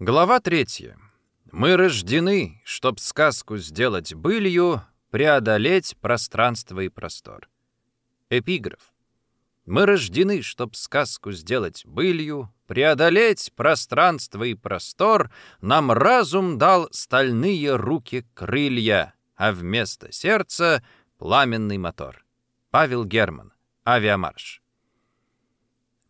Глава третья. Мы рождены, чтоб сказку сделать былью, преодолеть пространство и простор. Эпиграф. Мы рождены, чтоб сказку сделать былью, преодолеть пространство и простор, нам разум дал стальные руки крылья, а вместо сердца — пламенный мотор. Павел Герман. Авиамарш.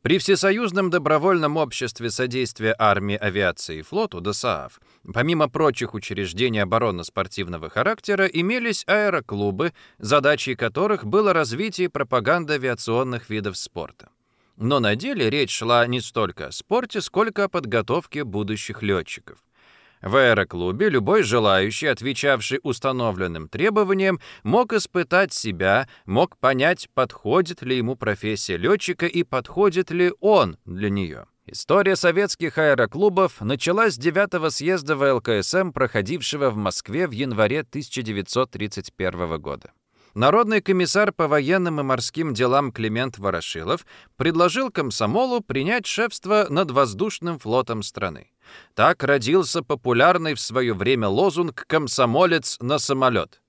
При Всесоюзном добровольном обществе содействия армии, авиации и флоту ДОСААФ, помимо прочих учреждений оборонно-спортивного характера, имелись аэроклубы, задачей которых было развитие и пропаганда авиационных видов спорта. Но на деле речь шла не столько о спорте, сколько о подготовке будущих летчиков. В аэроклубе любой желающий, отвечавший установленным требованиям, мог испытать себя, мог понять, подходит ли ему профессия летчика и подходит ли он для нее. История советских аэроклубов началась с 9 съезда ВЛКСМ, проходившего в Москве в январе 1931 года. Народный комиссар по военным и морским делам Климент Ворошилов предложил комсомолу принять шефство над воздушным флотом страны. Так родился популярный в свое время лозунг «Комсомолец на самолет».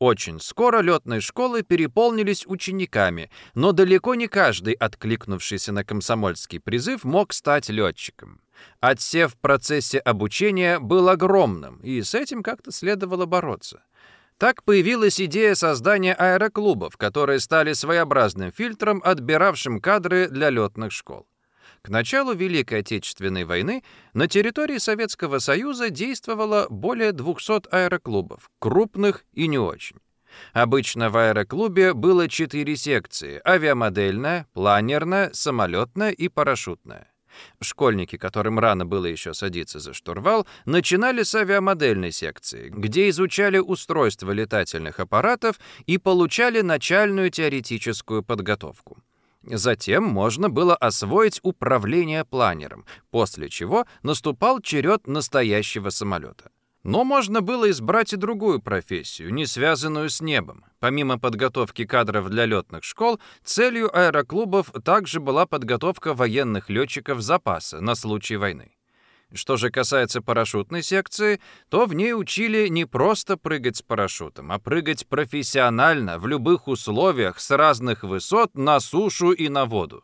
Очень скоро летные школы переполнились учениками, но далеко не каждый, откликнувшийся на комсомольский призыв, мог стать летчиком. Отсев в процессе обучения был огромным, и с этим как-то следовало бороться. Так появилась идея создания аэроклубов, которые стали своеобразным фильтром, отбиравшим кадры для летных школ. К началу Великой Отечественной войны на территории Советского Союза действовало более 200 аэроклубов, крупных и не очень. Обычно в аэроклубе было четыре секции – авиамодельная, планерная, самолетная и парашютная. Школьники, которым рано было еще садиться за штурвал, начинали с авиамодельной секции, где изучали устройство летательных аппаратов и получали начальную теоретическую подготовку. Затем можно было освоить управление планером, после чего наступал черед настоящего самолета. Но можно было избрать и другую профессию, не связанную с небом. Помимо подготовки кадров для летных школ, целью аэроклубов также была подготовка военных летчиков запаса на случай войны. Что же касается парашютной секции, то в ней учили не просто прыгать с парашютом, а прыгать профессионально, в любых условиях, с разных высот, на сушу и на воду.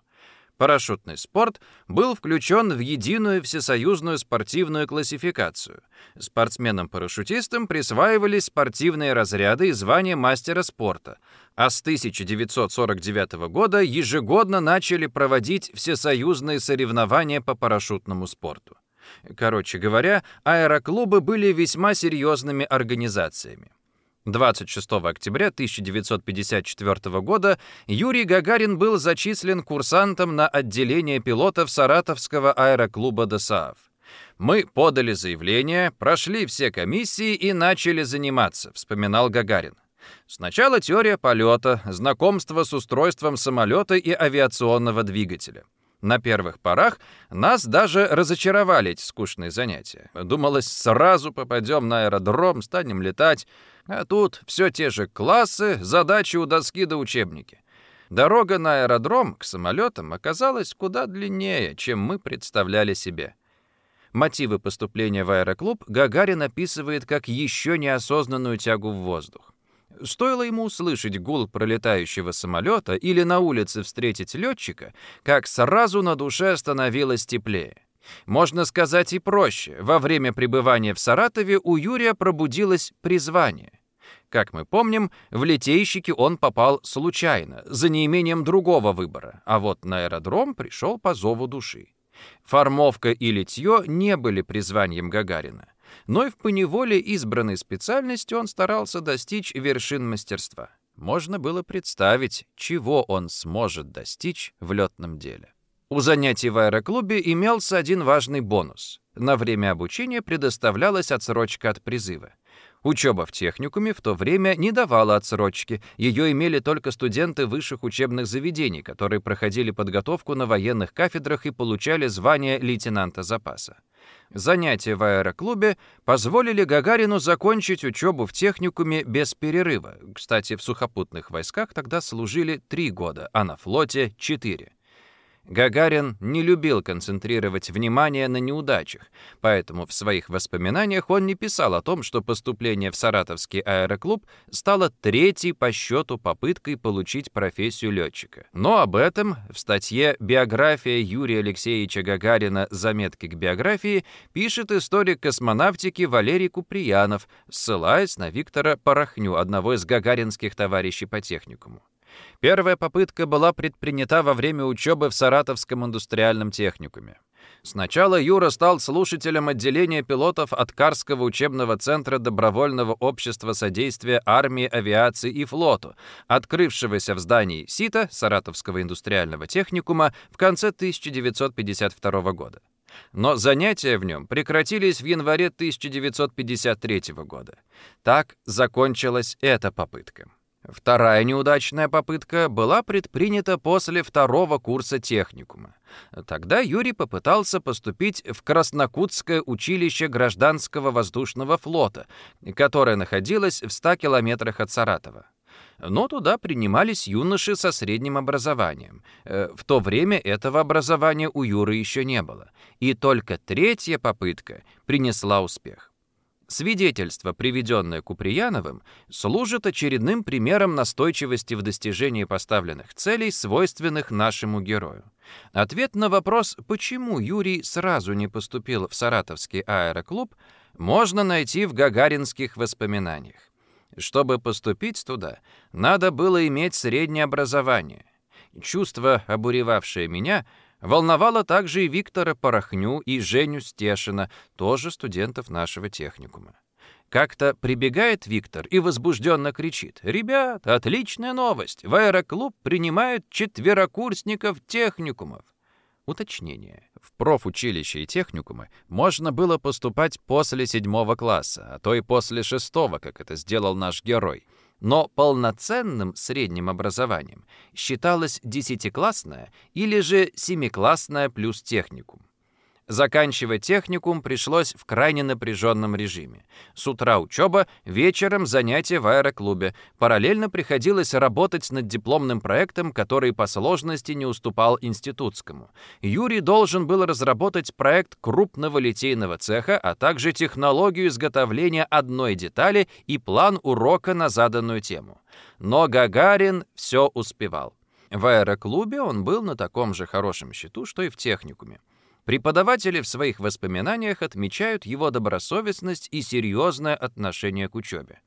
Парашютный спорт был включен в единую всесоюзную спортивную классификацию. Спортсменам-парашютистам присваивались спортивные разряды и звания мастера спорта, а с 1949 года ежегодно начали проводить всесоюзные соревнования по парашютному спорту. Короче говоря, аэроклубы были весьма серьезными организациями. 26 октября 1954 года Юрий Гагарин был зачислен курсантом на отделение пилотов Саратовского аэроклуба ДОСААФ. «Мы подали заявление, прошли все комиссии и начали заниматься», — вспоминал Гагарин. Сначала теория полета, знакомство с устройством самолета и авиационного двигателя. На первых порах нас даже разочаровали эти скучные занятия. Думалось, сразу попадем на аэродром, станем летать. А тут все те же классы, задачи у доски до учебники. Дорога на аэродром к самолетам оказалась куда длиннее, чем мы представляли себе. Мотивы поступления в аэроклуб Гагарин описывает как еще неосознанную тягу в воздух. Стоило ему услышать гул пролетающего самолета или на улице встретить летчика, как сразу на душе становилось теплее. Можно сказать и проще. Во время пребывания в Саратове у Юрия пробудилось призвание. Как мы помним, в литейщики он попал случайно, за неимением другого выбора, а вот на аэродром пришел по зову души. Формовка и литье не были призванием Гагарина но и в поневоле избранной специальности он старался достичь вершин мастерства. Можно было представить, чего он сможет достичь в летном деле. У занятий в аэроклубе имелся один важный бонус. На время обучения предоставлялась отсрочка от призыва. Учеба в техникуме в то время не давала отсрочки, ее имели только студенты высших учебных заведений, которые проходили подготовку на военных кафедрах и получали звание лейтенанта запаса. Занятия в аэроклубе позволили Гагарину закончить учебу в техникуме без перерыва. Кстати, в сухопутных войсках тогда служили три года, а на флоте — четыре. Гагарин не любил концентрировать внимание на неудачах, поэтому в своих воспоминаниях он не писал о том, что поступление в Саратовский аэроклуб стало третьей по счету попыткой получить профессию летчика. Но об этом в статье «Биография Юрия Алексеевича Гагарина. Заметки к биографии» пишет историк космонавтики Валерий Куприянов, ссылаясь на Виктора Порохню, одного из гагаринских товарищей по техникуму. Первая попытка была предпринята во время учебы в Саратовском индустриальном техникуме. Сначала Юра стал слушателем отделения пилотов от Карского учебного центра добровольного общества содействия армии, авиации и флоту, открывшегося в здании СИТа, Саратовского индустриального техникума, в конце 1952 года. Но занятия в нем прекратились в январе 1953 года. Так закончилась эта попытка. Вторая неудачная попытка была предпринята после второго курса техникума. Тогда Юрий попытался поступить в Краснокутское училище гражданского воздушного флота, которое находилось в 100 километрах от Саратова. Но туда принимались юноши со средним образованием. Э, в то время этого образования у Юры еще не было. И только третья попытка принесла успех. Свидетельство, приведенное Куприяновым, служит очередным примером настойчивости в достижении поставленных целей, свойственных нашему герою. Ответ на вопрос, почему Юрий сразу не поступил в Саратовский аэроклуб, можно найти в гагаринских воспоминаниях. Чтобы поступить туда, надо было иметь среднее образование. Чувство, обуревавшее меня, Волновало также и Виктора Порохню, и Женю Стешина, тоже студентов нашего техникума. Как-то прибегает Виктор и возбужденно кричит. «Ребят, отличная новость! В аэроклуб принимают четверокурсников техникумов!» Уточнение. В профучилище и техникумы можно было поступать после седьмого класса, а то и после шестого, как это сделал наш герой но полноценным средним образованием считалось десятиклассное или же семиклассное плюс техникум. Заканчивать техникум пришлось в крайне напряженном режиме. С утра учеба, вечером занятия в аэроклубе. Параллельно приходилось работать над дипломным проектом, который по сложности не уступал институтскому. Юрий должен был разработать проект крупного литейного цеха, а также технологию изготовления одной детали и план урока на заданную тему. Но Гагарин все успевал. В аэроклубе он был на таком же хорошем счету, что и в техникуме. Преподаватели в своих воспоминаниях отмечают его добросовестность и серьезное отношение к учебе.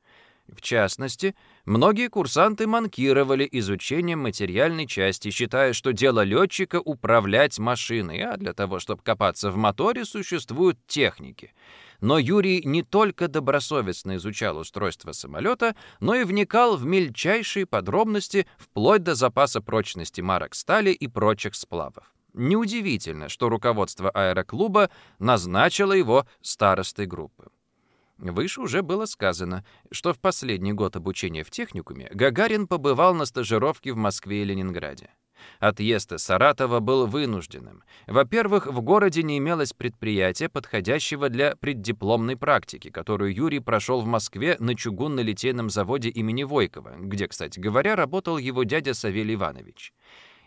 В частности, многие курсанты манкировали изучением материальной части, считая, что дело летчика — управлять машиной, а для того, чтобы копаться в моторе, существуют техники. Но Юрий не только добросовестно изучал устройство самолета, но и вникал в мельчайшие подробности, вплоть до запаса прочности марок стали и прочих сплавов. Неудивительно, что руководство аэроклуба назначило его старостой группы. Выше уже было сказано, что в последний год обучения в техникуме Гагарин побывал на стажировке в Москве и Ленинграде. Отъезд из Саратова был вынужденным. Во-первых, в городе не имелось предприятия, подходящего для преддипломной практики, которую Юрий прошел в Москве на чугунно-литейном заводе имени Войкова, где, кстати говоря, работал его дядя Савелий Иванович.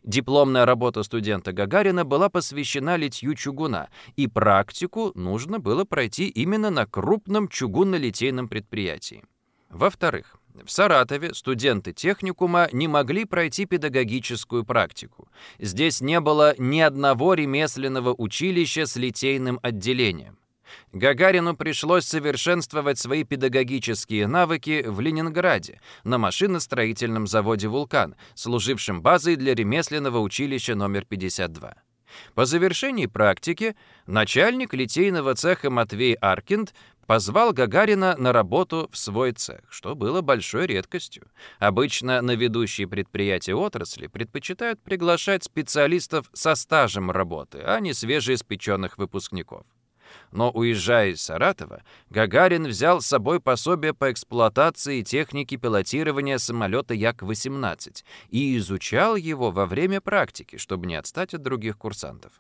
Дипломная работа студента Гагарина была посвящена литью чугуна, и практику нужно было пройти именно на крупном чугунно-литейном предприятии. Во-вторых, в Саратове студенты техникума не могли пройти педагогическую практику. Здесь не было ни одного ремесленного училища с литейным отделением. Гагарину пришлось совершенствовать свои педагогические навыки в Ленинграде, на машиностроительном заводе «Вулкан», служившем базой для ремесленного училища номер 52. По завершении практики начальник литейного цеха Матвей Аркинд позвал Гагарина на работу в свой цех, что было большой редкостью. Обычно на ведущие предприятия отрасли предпочитают приглашать специалистов со стажем работы, а не свежеиспеченных выпускников. Но уезжая из Саратова, Гагарин взял с собой пособие по эксплуатации и технике пилотирования самолета Як-18 и изучал его во время практики, чтобы не отстать от других курсантов.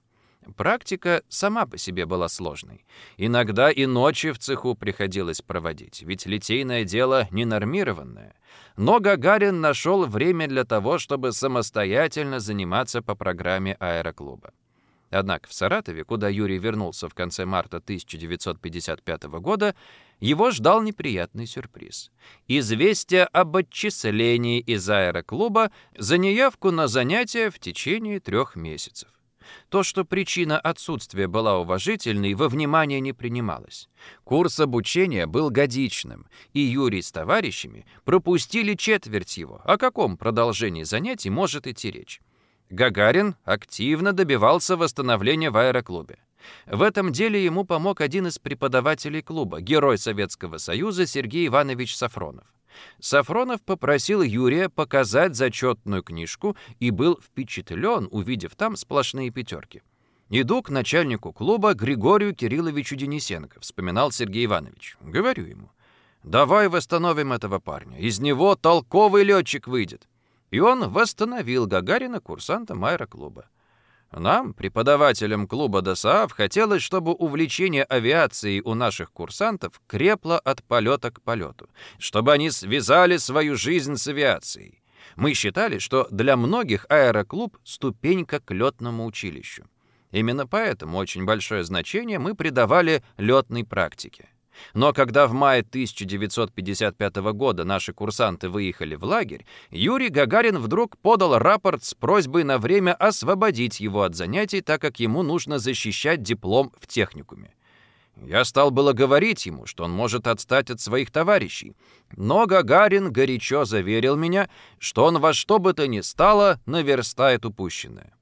Практика сама по себе была сложной. Иногда и ночи в цеху приходилось проводить, ведь литейное дело ненормированное. Но Гагарин нашел время для того, чтобы самостоятельно заниматься по программе аэроклуба. Однако в Саратове, куда Юрий вернулся в конце марта 1955 года, его ждал неприятный сюрприз. Известие об отчислении из аэроклуба за неявку на занятия в течение трех месяцев. То, что причина отсутствия была уважительной, во внимание не принималось. Курс обучения был годичным, и Юрий с товарищами пропустили четверть его. О каком продолжении занятий может идти речь? Гагарин активно добивался восстановления в аэроклубе. В этом деле ему помог один из преподавателей клуба, герой Советского Союза Сергей Иванович Сафронов. Сафронов попросил Юрия показать зачетную книжку и был впечатлен, увидев там сплошные пятерки. «Иду к начальнику клуба Григорию Кирилловичу Денисенко», — вспоминал Сергей Иванович. Говорю ему, «Давай восстановим этого парня. Из него толковый летчик выйдет». И он восстановил Гагарина курсантом аэроклуба. Нам, преподавателям клуба ДОСААФ, хотелось, чтобы увлечение авиацией у наших курсантов крепло от полета к полету, чтобы они связали свою жизнь с авиацией. Мы считали, что для многих аэроклуб — ступенька к летному училищу. Именно поэтому очень большое значение мы придавали летной практике. Но когда в мае 1955 года наши курсанты выехали в лагерь, Юрий Гагарин вдруг подал рапорт с просьбой на время освободить его от занятий, так как ему нужно защищать диплом в техникуме. Я стал было говорить ему, что он может отстать от своих товарищей, но Гагарин горячо заверил меня, что он во что бы то ни стало наверстает упущенное.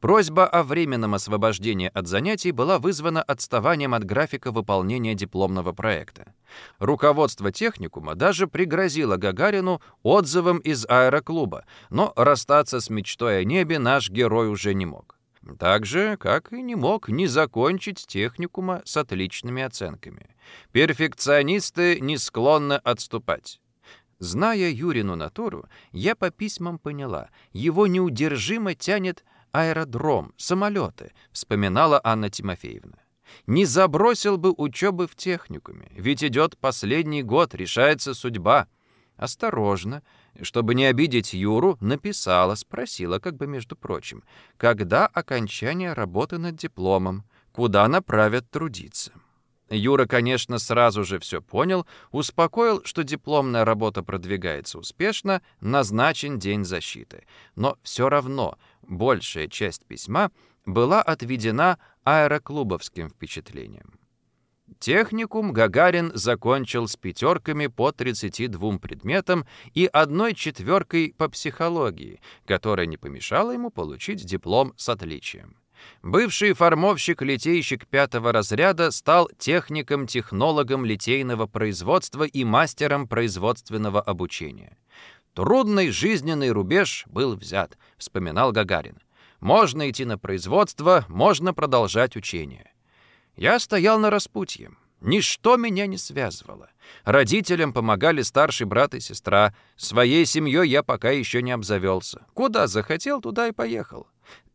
Просьба о временном освобождении от занятий была вызвана отставанием от графика выполнения дипломного проекта. Руководство техникума даже пригрозило Гагарину отзывом из аэроклуба, но расстаться с мечтой о небе наш герой уже не мог. Так же, как и не мог не закончить техникума с отличными оценками. Перфекционисты не склонны отступать. Зная Юрину натуру, я по письмам поняла, его неудержимо тянет аэродром, самолеты», — вспоминала Анна Тимофеевна. «Не забросил бы учебы в техникуме, ведь идет последний год, решается судьба». Осторожно, чтобы не обидеть Юру, написала, спросила, как бы между прочим, когда окончание работы над дипломом, куда направят трудиться. Юра, конечно, сразу же все понял, успокоил, что дипломная работа продвигается успешно, назначен день защиты. Но все равно большая часть письма была отведена аэроклубовским впечатлением. Техникум Гагарин закончил с пятерками по 32 предметам и одной четверкой по психологии, которая не помешала ему получить диплом с отличием. Бывший формовщик-литейщик пятого разряда стал техником-технологом литейного производства и мастером производственного обучения. «Трудный жизненный рубеж был взят», — вспоминал Гагарин. «Можно идти на производство, можно продолжать учение». Я стоял на распутье. Ничто меня не связывало. Родителям помогали старший брат и сестра. Своей семьей я пока еще не обзавелся. Куда захотел, туда и поехал.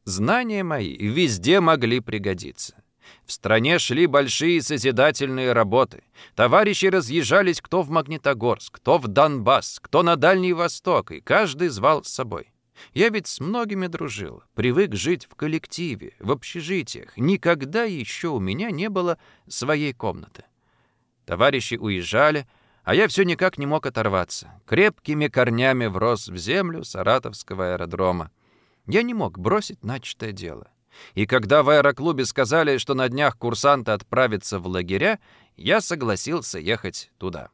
Знания мои везде могли пригодиться. В стране шли большие созидательные работы. Товарищи разъезжались кто в Магнитогорск, кто в Донбасс, кто на Дальний Восток, и каждый звал с собой. Я ведь с многими дружил, привык жить в коллективе, в общежитиях. Никогда еще у меня не было своей комнаты. Товарищи уезжали, а я все никак не мог оторваться. Крепкими корнями врос в землю Саратовского аэродрома. Я не мог бросить начатое дело. И когда в аэроклубе сказали, что на днях курсанты отправятся в лагеря, я согласился ехать туда.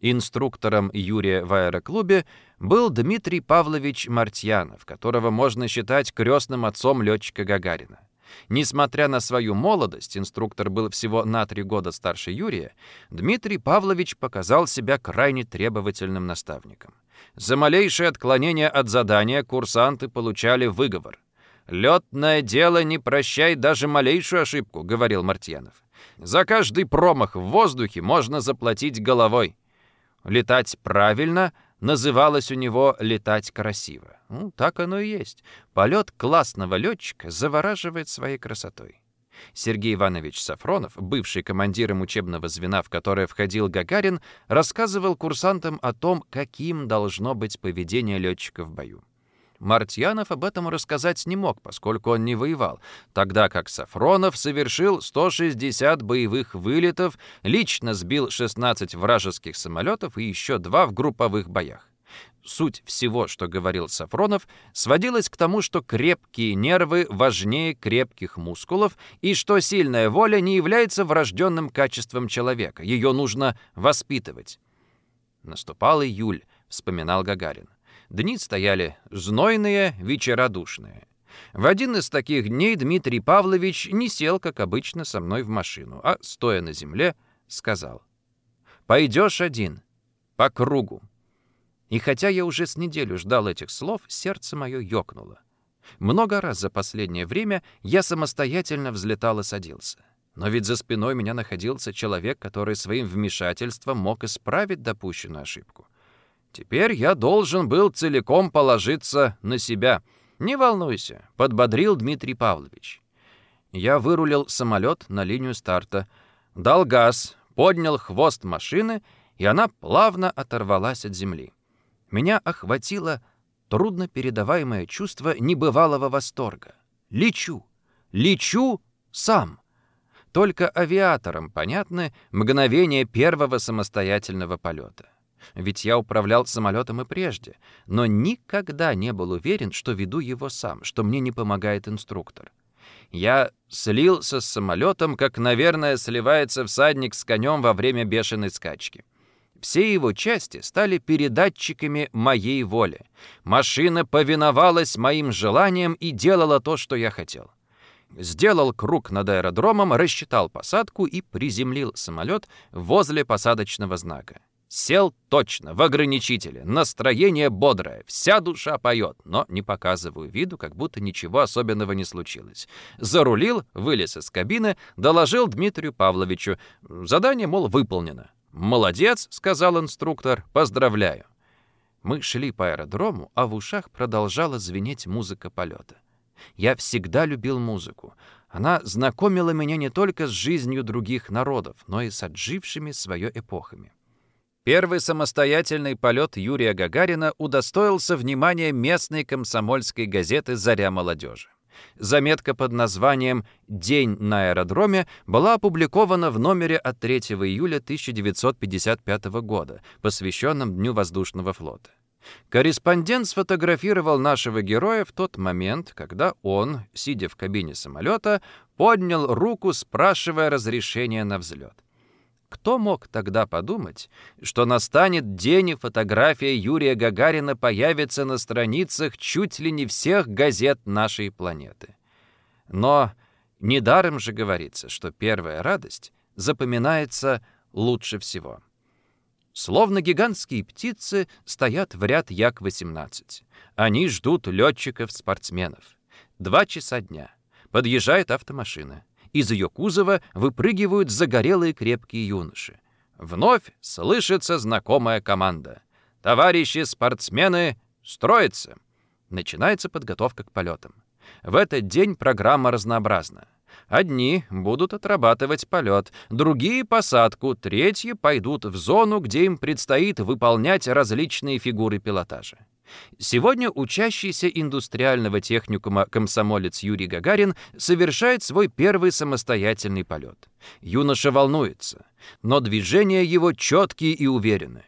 Инструктором Юрия в аэроклубе был Дмитрий Павлович Мартьянов, которого можно считать крестным отцом летчика Гагарина. Несмотря на свою молодость, инструктор был всего на три года старше Юрия, Дмитрий Павлович показал себя крайне требовательным наставником. За малейшее отклонение от задания курсанты получали выговор. «Летное дело не прощай даже малейшую ошибку», — говорил Мартьянов. «За каждый промах в воздухе можно заплатить головой. Летать правильно называлось у него «летать красиво». Ну, так оно и есть. Полет классного летчика завораживает своей красотой. Сергей Иванович Сафронов, бывший командиром учебного звена, в которое входил Гагарин, рассказывал курсантам о том, каким должно быть поведение летчика в бою. Мартьянов об этом рассказать не мог, поскольку он не воевал, тогда как Сафронов совершил 160 боевых вылетов, лично сбил 16 вражеских самолетов и еще два в групповых боях. Суть всего, что говорил Сафронов, сводилась к тому, что крепкие нервы важнее крепких мускулов и что сильная воля не является врожденным качеством человека, ее нужно воспитывать. «Наступал июль», — вспоминал Гагарин. Дни стояли знойные, вечера душные. В один из таких дней Дмитрий Павлович не сел, как обычно, со мной в машину, а, стоя на земле, сказал, «Пойдешь один, по кругу». И хотя я уже с неделю ждал этих слов, сердце мое ёкнуло. Много раз за последнее время я самостоятельно взлетал и садился. Но ведь за спиной меня находился человек, который своим вмешательством мог исправить допущенную ошибку. Теперь я должен был целиком положиться на себя. «Не волнуйся», — подбодрил Дмитрий Павлович. Я вырулил самолет на линию старта, дал газ, поднял хвост машины, и она плавно оторвалась от земли. Меня охватило труднопередаваемое чувство небывалого восторга. Лечу, лечу сам. Только авиаторам понятны мгновения первого самостоятельного полета. Ведь я управлял самолетом и прежде, но никогда не был уверен, что веду его сам, что мне не помогает инструктор. Я слился с самолетом, как, наверное, сливается всадник с конем во время бешеной скачки. Все его части стали передатчиками моей воли. Машина повиновалась моим желаниям и делала то, что я хотел. Сделал круг над аэродромом, рассчитал посадку и приземлил самолет возле посадочного знака. Сел точно, в ограничителе. Настроение бодрое, вся душа поет, но не показываю виду, как будто ничего особенного не случилось. Зарулил, вылез из кабины, доложил Дмитрию Павловичу. Задание, мол, выполнено. «Молодец», — сказал инструктор, — «поздравляю». Мы шли по аэродрому, а в ушах продолжала звенеть музыка полета. Я всегда любил музыку. Она знакомила меня не только с жизнью других народов, но и с отжившими свое эпохами. Первый самостоятельный полет Юрия Гагарина удостоился внимания местной комсомольской газеты «Заря молодежи». Заметка под названием «День на аэродроме» была опубликована в номере от 3 июля 1955 года, посвященном Дню воздушного флота. Корреспондент сфотографировал нашего героя в тот момент, когда он, сидя в кабине самолета, поднял руку, спрашивая разрешения на взлет. Кто мог тогда подумать, что настанет день, и фотография Юрия Гагарина появится на страницах чуть ли не всех газет нашей планеты? Но недаром же говорится, что первая радость запоминается лучше всего. Словно гигантские птицы стоят в ряд Як-18. Они ждут летчиков-спортсменов. Два часа дня. Подъезжает автомашина. Из ее кузова выпрыгивают загорелые крепкие юноши. Вновь слышится знакомая команда. «Товарищи спортсмены, строятся!» Начинается подготовка к полетам. В этот день программа разнообразна. Одни будут отрабатывать полет, другие — посадку, третьи пойдут в зону, где им предстоит выполнять различные фигуры пилотажа. Сегодня учащийся индустриального техникума комсомолец Юрий Гагарин совершает свой первый самостоятельный полет. Юноша волнуется, но движения его четкие и уверенные.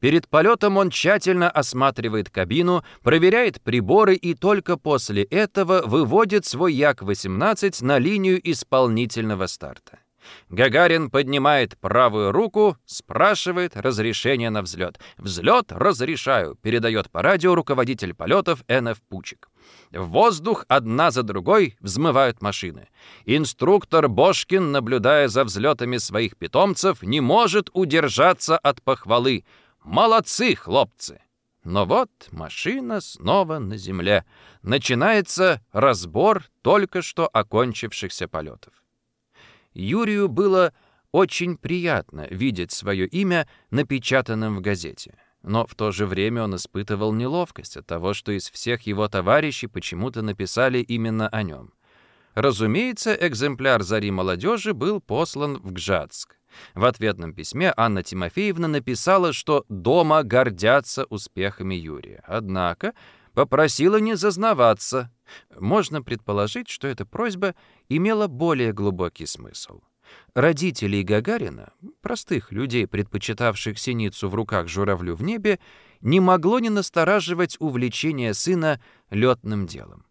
Перед полетом он тщательно осматривает кабину, проверяет приборы и только после этого выводит свой Як-18 на линию исполнительного старта. Гагарин поднимает правую руку, спрашивает разрешение на взлет. «Взлет разрешаю», — передает по радио руководитель полетов Н.Ф. Пучик. В воздух одна за другой взмывают машины. Инструктор Бошкин, наблюдая за взлетами своих питомцев, не может удержаться от похвалы. «Молодцы, хлопцы!» Но вот машина снова на земле. Начинается разбор только что окончившихся полетов. Юрию было очень приятно видеть свое имя напечатанным в газете. Но в то же время он испытывал неловкость от того, что из всех его товарищей почему-то написали именно о нем. Разумеется, экземпляр «Зари молодежи» был послан в Гжатск. В ответном письме Анна Тимофеевна написала, что дома гордятся успехами Юрия. Однако попросила не зазнаваться. Можно предположить, что эта просьба имела более глубокий смысл. Родителей Гагарина, простых людей, предпочитавших синицу в руках журавлю в небе, не могло не настораживать увлечение сына летным делом.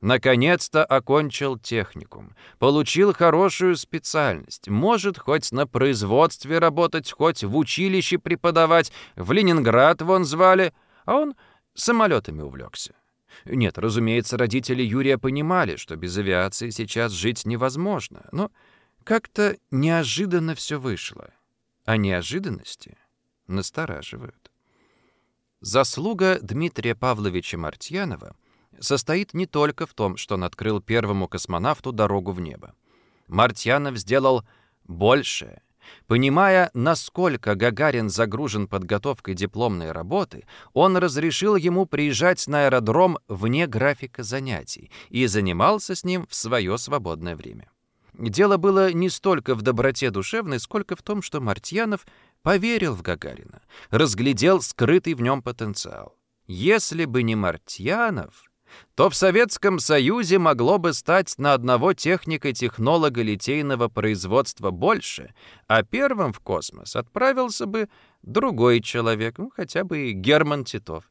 Наконец-то окончил техникум, получил хорошую специальность, может хоть на производстве работать, хоть в училище преподавать, в Ленинград вон звали, а он самолетами увлекся. Нет, разумеется, родители Юрия понимали, что без авиации сейчас жить невозможно, но как-то неожиданно все вышло. А неожиданности настораживают. Заслуга Дмитрия Павловича Мартьянова состоит не только в том, что он открыл первому космонавту дорогу в небо. Мартьянов сделал большее. Понимая, насколько Гагарин загружен подготовкой дипломной работы, он разрешил ему приезжать на аэродром вне графика занятий и занимался с ним в свое свободное время. Дело было не столько в доброте душевной, сколько в том, что Мартьянов поверил в Гагарина, разглядел скрытый в нем потенциал. Если бы не Мартьянов, то в Советском Союзе могло бы стать на одного техника-технолога литейного производства больше, а первым в космос отправился бы другой человек, ну, хотя бы Герман Титов.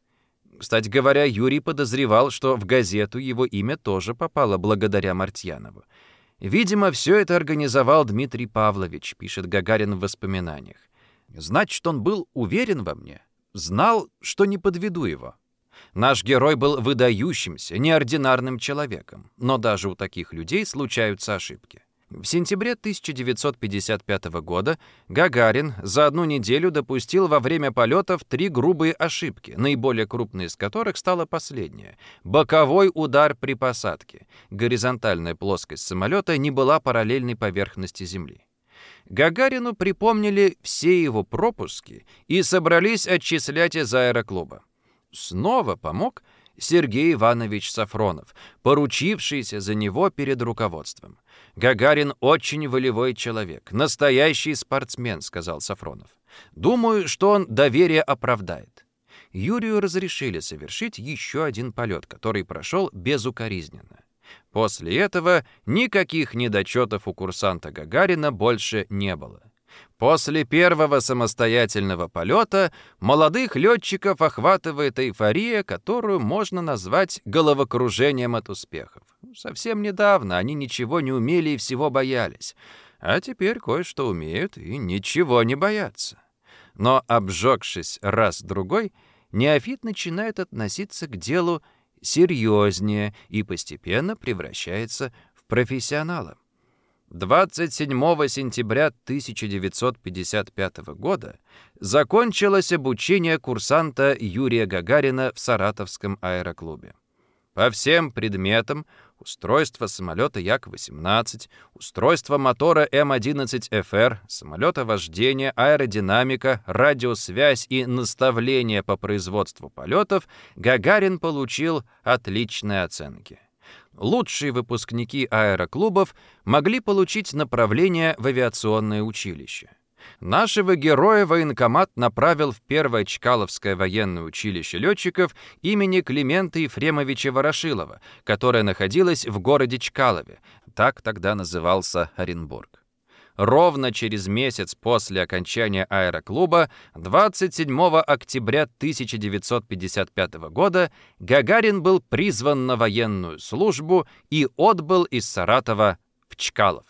Кстати говоря, Юрий подозревал, что в газету его имя тоже попало благодаря Мартьянову. Видимо, все это организовал Дмитрий Павлович, пишет Гагарин в воспоминаниях. Значит, он был уверен во мне, знал, что не подведу его. Наш герой был выдающимся, неординарным человеком, но даже у таких людей случаются ошибки. В сентябре 1955 года Гагарин за одну неделю допустил во время полетов три грубые ошибки, наиболее крупной из которых стала последняя. Боковой удар при посадке. Горизонтальная плоскость самолета не была параллельной поверхности Земли. Гагарину припомнили все его пропуски и собрались отчислять из аэроклуба. Снова помог Сергей Иванович Сафронов, поручившийся за него перед руководством. «Гагарин очень волевой человек, настоящий спортсмен», — сказал Сафронов. «Думаю, что он доверие оправдает». Юрию разрешили совершить еще один полет, который прошел безукоризненно. После этого никаких недочетов у курсанта Гагарина больше не было. После первого самостоятельного полета молодых летчиков охватывает эйфория, которую можно назвать головокружением от успехов. Совсем недавно они ничего не умели и всего боялись, а теперь кое-что умеют и ничего не боятся. Но, обжегшись раз-другой, неофит начинает относиться к делу серьезнее и постепенно превращается в профессионала. 27 сентября 1955 года закончилось обучение курсанта Юрия Гагарина в Саратовском аэроклубе. По всем предметам устройство самолета Як-18, устройство мотора М-11ФР, самолетовождение, аэродинамика, радиосвязь и наставление по производству полетов Гагарин получил отличные оценки лучшие выпускники аэроклубов могли получить направление в авиационное училище. Нашего героя военкомат направил в Первое Чкаловское военное училище летчиков имени Климента Ефремовича Ворошилова, которое находилось в городе Чкалове, так тогда назывался Оренбург. Ровно через месяц после окончания аэроклуба, 27 октября 1955 года, Гагарин был призван на военную службу и отбыл из Саратова в Чкалов.